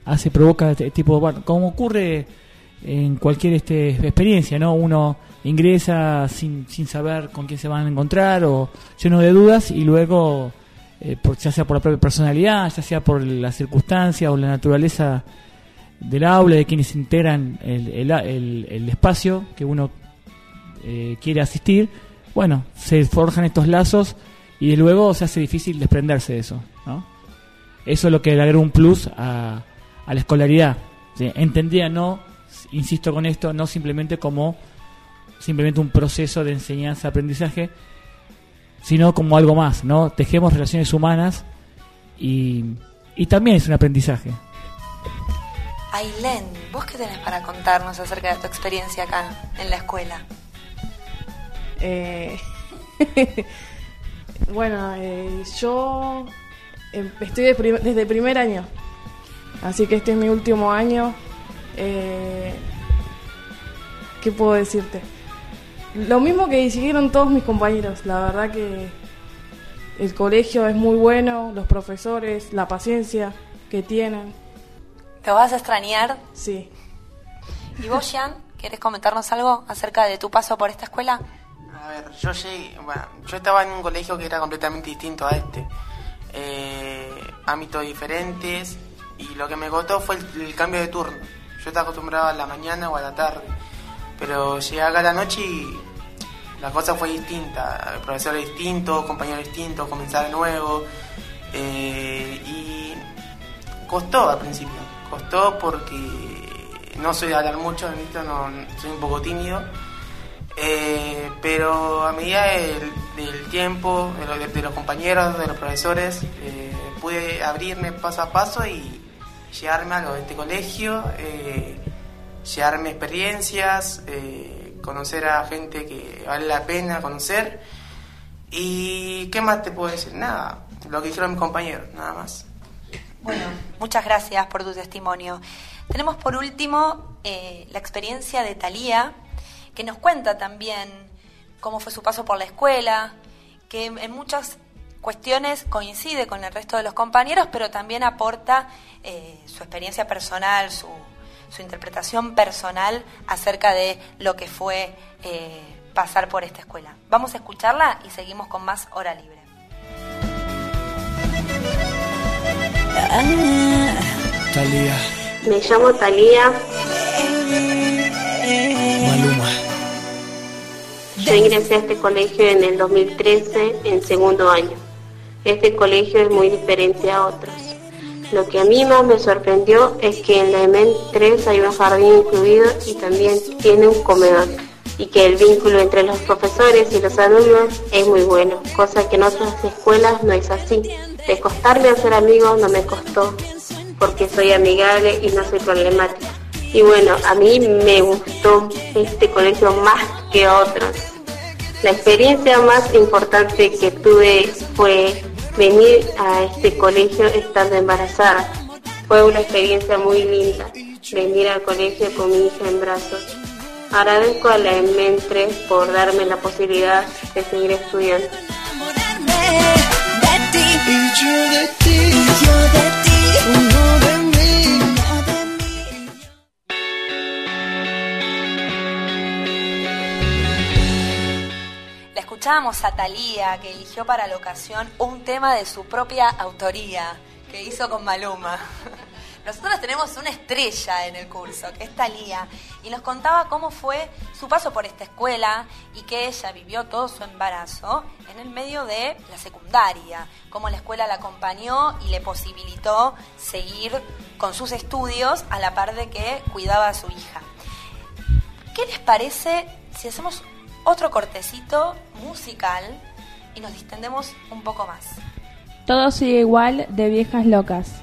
hace, provoca este tipo, bueno, como ocurre en cualquier este, experiencia, ¿no? Uno ingresa sin, sin saber con quién se van a encontrar o lleno de dudas y luego, eh, por, ya sea por la propia personalidad, ya sea por la circunstancia o la naturaleza del aula, de quienes integran el, el, el, el espacio que uno eh, quiere asistir, bueno, se forjan estos lazos y luego se hace difícil desprenderse de eso. ¿no? Eso es lo que le agrega un plus a, la escolaridad. ¿sí? Entendía, no, insisto con esto, no simplemente como simplemente un proceso de enseñanza-aprendizaje, sino como algo más, ¿no? Tejemos relaciones humanas y, y también es un aprendizaje. Ailén, ¿vos qué tenés para contarnos acerca de tu experiencia acá en la escuela? Eh, bueno, eh, yo eh, estoy de prim- desde el primer año, así que este es mi último año. Eh, ¿Qué puedo decirte? Lo mismo que dijeron todos mis compañeros, la verdad que el colegio es muy bueno, los profesores, la paciencia que tienen. ¿Te vas a extrañar? Sí. ¿Y vos, Jean, querés comentarnos algo acerca de tu paso por esta escuela? A ver, yo llegué, bueno, yo estaba en un colegio que era completamente distinto a este. Eh, ámbitos diferentes y lo que me costó fue el, cambio de turno. Yo estaba acostumbrado a la mañana o a la tarde, pero llegué acá a la noche y la cosa fue distinta. El profesor es distinto, compañeros distintos, comenzar de nuevo. eh, y costó al principio, costó porque no soy de hablar mucho. No, soy un poco tímido. Eh, pero a medida del, tiempo, de, lo- de los compañeros, de los profesores, eh, pude abrirme paso a paso y llegarme a lo de este colegio, eh, experiencias, eh, conocer a gente que vale la pena conocer ¿Y qué más te puedo decir? Nada, lo que hicieron mis compañeros, nada más. Bueno, muchas gracias por tu testimonio. Tenemos por último eh, la experiencia de Talía, que nos cuenta también cómo fue su paso por la escuela, que en muchas cuestiones coincide con el resto de los compañeros, pero también aporta eh, su experiencia personal, su, su, interpretación personal acerca de lo que fue eh, pasar por esta escuela. Vamos a escucharla y seguimos con más hora libre. Talía. Me llamo Talía. Maluma. Yo ingresé a este colegio en el 2013, en segundo año. Este colegio es muy diferente a otros. Lo que a mí más me sorprendió es que en la EMEN 3 hay un jardín incluido y también tiene un comedor. Y que el vínculo entre los profesores y los alumnos es muy bueno, cosa que en otras escuelas no es así. De costarme hacer amigos no me costó, porque soy amigable y no soy problemática. Y bueno, a mí me gustó este colegio más que otros. La experiencia más importante que tuve fue venir a este colegio estando embarazada. Fue una experiencia muy linda, venir al colegio con mi hija en brazos. Agradezco a la EMENTRE por darme la posibilidad de seguir estudiando. Escuchábamos a Talía, que eligió para la ocasión un tema de su propia autoría, que hizo con Maluma. Nosotros tenemos una estrella en el curso, que es Talía, y nos contaba cómo fue su paso por esta escuela y que ella vivió todo su embarazo en el medio de la secundaria, cómo la escuela la acompañó y le posibilitó seguir con sus estudios a la par de que cuidaba a su hija. ¿Qué les parece si hacemos otro cortecito musical y nos distendemos un poco más? Todo sigue igual de viejas locas.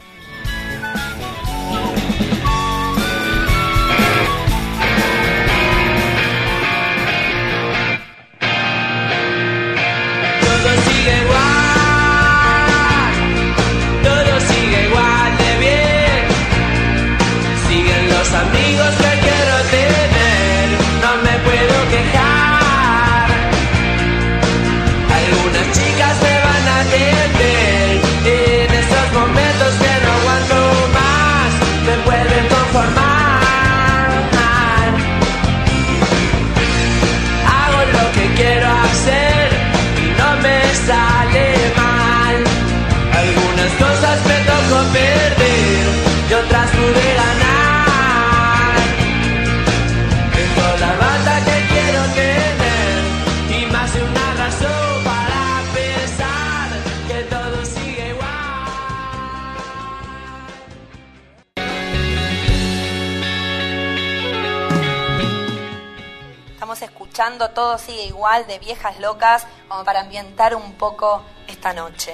Escuchando Todo sigue igual de viejas locas, como para ambientar un poco esta noche.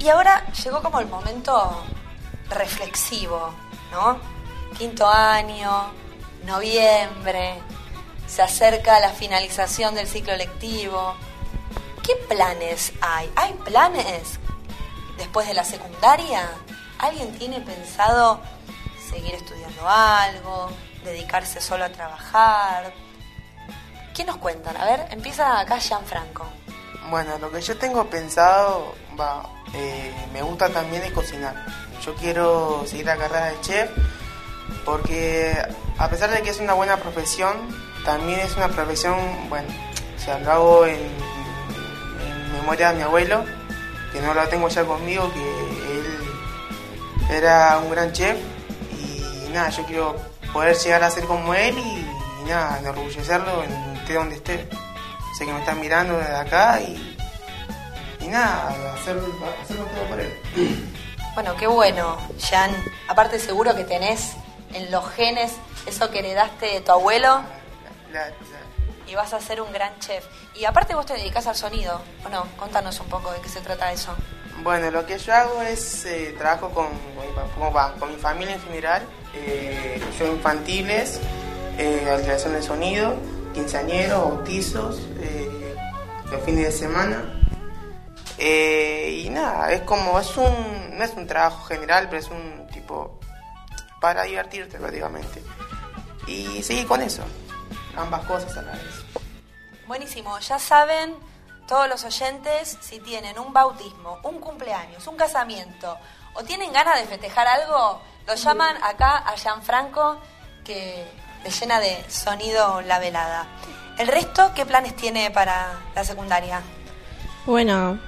Y ahora llegó como el momento reflexivo, ¿no? Quinto año, noviembre, se acerca la finalización del ciclo lectivo. ¿Qué planes hay? ¿Hay planes después de la secundaria? ¿Alguien tiene pensado seguir estudiando algo, dedicarse solo a trabajar? ¿Qué nos cuentan? A ver, empieza acá Gianfranco. Bueno, lo que yo tengo pensado, va, eh, me gusta también es cocinar. Yo quiero seguir la carrera de chef porque a pesar de que es una buena profesión, también es una profesión, bueno, o sea, en memoria de mi abuelo, que no lo tengo ya conmigo, que él era un gran chef y nada, yo quiero poder llegar a ser como él y, y nada, enorgullecerlo en esté donde esté. Sé que me están mirando desde acá y, y nada, hacer, hacerlo todo por él. Bueno, qué bueno, Jan. Aparte seguro que tenés en los genes eso que heredaste de tu abuelo Claro, claro. y vas a ser un gran chef. Y aparte vos te dedicas al sonido, ¿o no? Contanos un poco de qué se trata eso. Bueno, lo que yo hago es eh, trabajo con, con, con- con mi familia en general, eh, shows infantiles, eh, alteración de sonido, quinceañeros, bautizos, eh, los fines de semana. Eh, y nada, es como, es un, no es un trabajo general, pero es un tipo para divertirte prácticamente. Y seguir con eso, ambas cosas a la vez. Buenísimo, ya saben todos los oyentes si tienen un bautismo, un cumpleaños, un casamiento o tienen ganas de festejar algo, lo llaman acá a Gianfranco que le llena de sonido la velada. ¿El resto qué planes tiene para la secundaria? Bueno,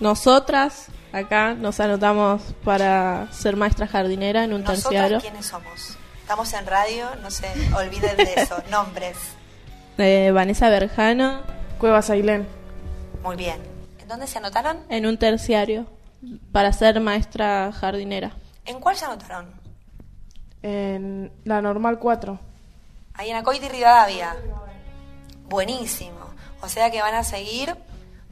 nosotras acá nos anotamos para ser maestra jardinera en un ¿Nosotras terciario. quiénes somos? Estamos en radio, no se olviden de eso, nombres. Eh, Vanessa Berjano. Cuevas Ailén. Muy bien. ¿En dónde se anotaron? En un terciario para ser maestra jardinera. ¿En cuál se anotaron? En la normal 4. Ahí en Acoiti y Rivadavia. Buenísimo. O sea que van a seguir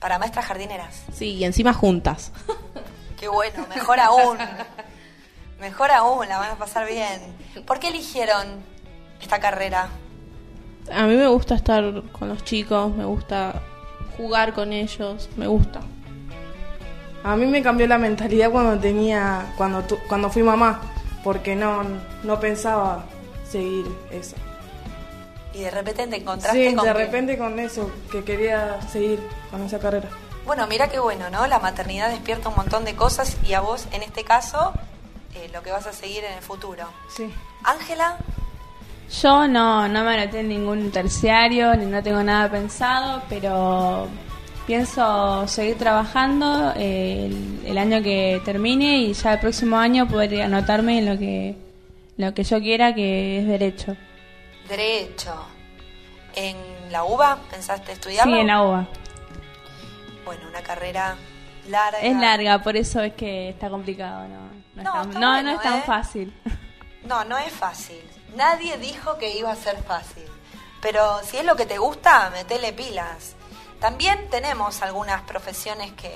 para maestras jardineras. Sí, y encima juntas. Qué bueno, mejor aún. Mejor aún, la van a pasar bien. ¿Por qué eligieron esta carrera? A mí me gusta estar con los chicos, me gusta jugar con ellos, me gusta. A mí me cambió la mentalidad cuando tenía, cuando, tu- cuando fui mamá, porque no, no pensaba seguir eso. Y de repente te encontraste Sí, con de que- repente con eso, que quería seguir con esa carrera. Bueno, mira qué bueno, ¿no? La maternidad despierta un montón de cosas y a vos, en este caso, eh, lo que vas a seguir en el futuro. Sí. Ángela, Yo no, no me anoté en ningún terciario, ni no tengo nada pensado, pero pienso seguir trabajando eh, el, el año que termine y ya el próximo año poder anotarme en lo que, lo que yo quiera, que es derecho. Derecho. ¿En la UBA pensaste estudiarlo? Sí, en la UBA. Bueno, una carrera larga. Es larga, por eso es que está complicado, ¿no? No, es, No, tan, está no, bueno, no es tan ¿eh? fácil. No, no es fácil. Nadie dijo que iba a ser fácil. Pero si es lo que te gusta, metele pilas. También tenemos algunas profesiones que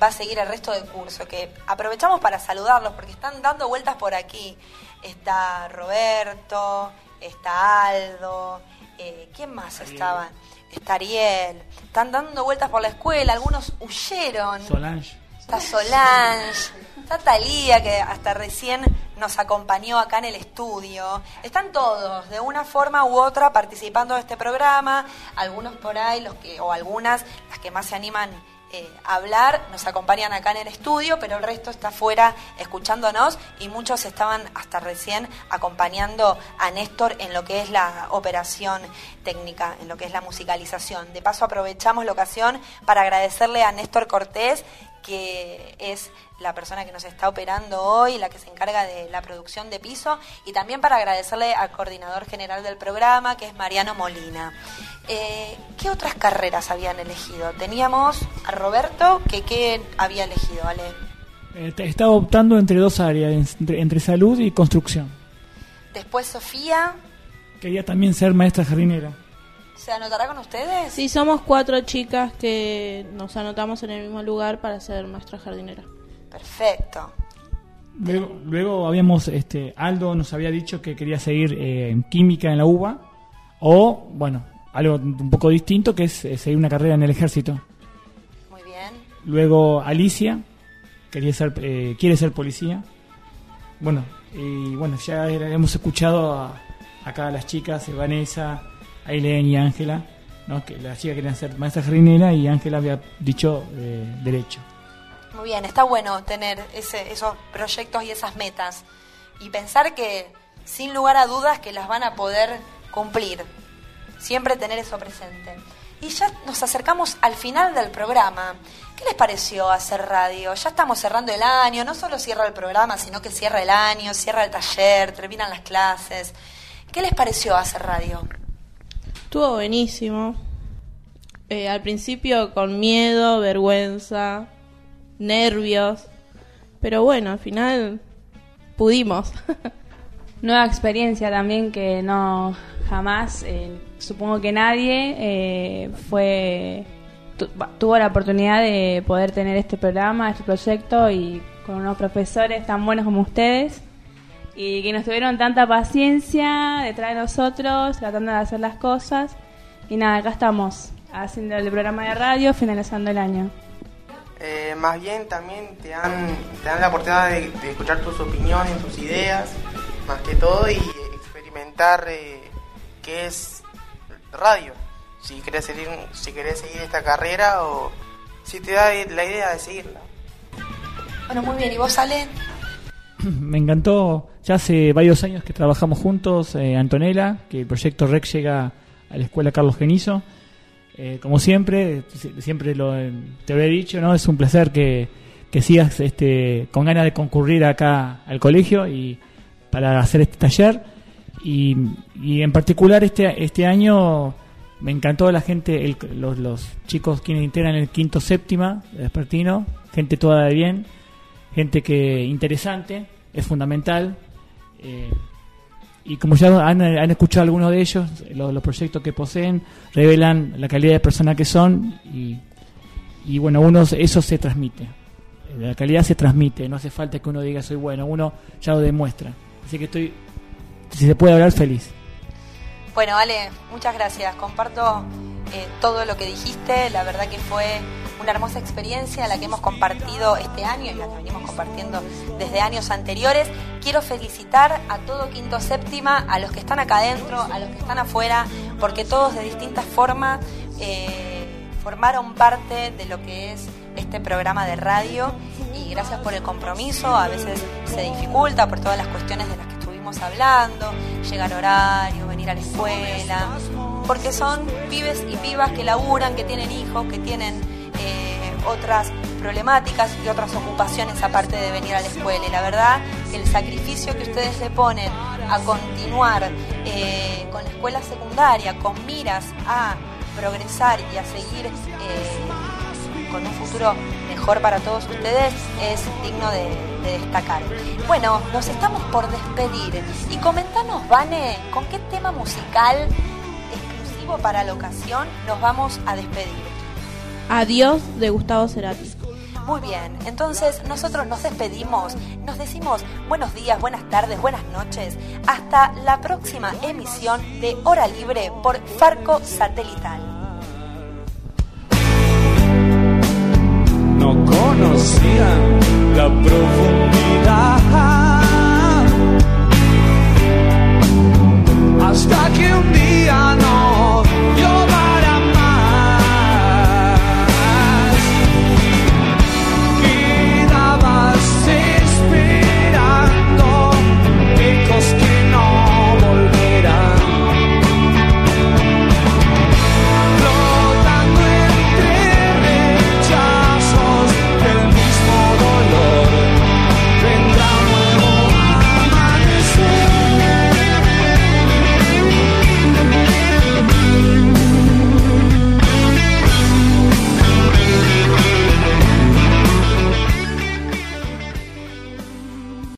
va a seguir el resto del curso, que aprovechamos para saludarlos porque están dando vueltas por aquí. Está Roberto, está Aldo, eh, ¿quién más estaban? Está Ariel. Están dando vueltas por la escuela, algunos huyeron. Solange. Está Solange, está Talía, que hasta recién nos acompañó acá en el estudio. Están todos, de una forma u otra, participando de este programa. Algunos por ahí, los que, o algunas, las que más se animan eh, hablar, nos acompañan acá en el estudio, pero el resto está afuera escuchándonos y muchos estaban hasta recién acompañando a Néstor en lo que es la operación técnica, en lo que es la musicalización. De paso aprovechamos la ocasión para agradecerle a Néstor Cortés que es la persona que nos está operando hoy, la que se encarga de la producción de piso, y también para agradecerle al coordinador general del programa, que es Mariano Molina. Eh, ¿Qué otras carreras habían elegido? Teníamos a Roberto, que ¿qué había elegido, Ale? Eh, estaba optando entre dos áreas, entre, entre salud y construcción. Después Sofía, Quería también ser maestra jardinera. ¿Se anotará con ustedes? Sí, somos cuatro chicas que nos anotamos en el mismo lugar para ser maestra jardinera. Perfecto. Luego, luego habíamos, este, Aldo nos había dicho que quería seguir eh, en química en la UBA o, bueno, algo un poco distinto que es eh, seguir una carrera en el ejército. Muy bien. Luego Alicia quería ser, eh, quiere ser policía. Bueno, y bueno, ya hemos escuchado a, acá a las chicas, Vanessa, Aileen y Ángela, ¿no? que las chicas querían ser maestra jardinera y Ángela había dicho eh, derecho. Muy bien, está bueno tener ese, esos proyectos y esas metas y pensar que sin lugar a dudas que las van a poder cumplir. Siempre tener eso presente. Y ya nos acercamos al final del programa. ¿Qué les pareció hacer radio? Ya estamos cerrando el año, no solo cierra el programa, sino que cierra el año, cierra el taller, terminan las clases. ¿Qué les pareció hacer radio? Estuvo buenísimo. Eh, al principio con miedo, vergüenza, nervios. Pero bueno, al final pudimos. Nueva experiencia también que no jamás, eh, supongo que nadie eh, fue tuvo la oportunidad de poder tener este programa, este proyecto y con unos profesores tan buenos como ustedes y que nos tuvieron tanta paciencia detrás de nosotros, tratando de hacer las cosas y nada, acá estamos haciendo el programa de radio, finalizando el año. Eh, más bien también te dan, te dan la oportunidad de, escuchar tus opiniones, tus ideas, más que todo, y experimentar eh, qué es radio. Si querés, seguir, si querés seguir esta carrera o si te da la idea de seguirla. Bueno, muy bien. ¿Y vos, Ale? Me encantó. Ya hace varios años que trabajamos juntos, eh, Antonella, que el proyecto REC llega a la Escuela Carlos Genizo. Eh, como siempre, siempre lo, te lo he dicho, ¿no? Es un placer que, sigas este, con ganas de concurrir acá al colegio y para hacer este taller. Y, en particular este, este año me encantó la gente, los, los, chicos quienes integran el quinto séptima de Despertino, gente toda de bien, gente que interesante, es fundamental. Eh, y como ya han, escuchado algunos de ellos, los, proyectos que poseen revelan la calidad de persona que son y, bueno, uno eso se transmite. La calidad se transmite, no hace falta que uno diga soy bueno, uno ya lo demuestra. Así que estoy, si se puede hablar, feliz. Bueno, Ale, muchas gracias. Comparto eh, todo lo que dijiste. La verdad que fue una hermosa experiencia la que hemos compartido este año y la que venimos compartiendo desde años anteriores. Quiero felicitar a todo Quinto Séptima, a los que están acá adentro, a los que están afuera, porque todos de distintas formas eh, formaron parte de lo que es este programa de radio y gracias por el compromiso. A veces se dificulta por todas las cuestiones de las que estuvimos hablando, llegar horario, venir a la escuela, porque son pibes y pibas que laburan, que tienen hijos, que tienen otras problemáticas y otras ocupaciones aparte de venir a la escuela. Y la verdad el sacrificio que ustedes le ponen a continuar eh, con la escuela secundaria, con miras a progresar y a seguir eh, con un futuro mejor para todos ustedes, es digno de, de, destacar. Bueno, nos estamos por despedir. Y comentanos, Vane, ¿con qué tema musical exclusivo para la ocasión nos vamos a despedir? Adiós de Gustavo Cerati. Muy bien, entonces nosotros nos despedimos, nos decimos buenos días, buenas tardes, buenas noches, hasta la próxima emisión de Hora Libre por Farco Satelital. conocían la profundidad. Hasta que un día no, yo